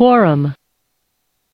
quorum.